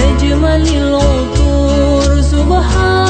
بأجمل العطور سبحان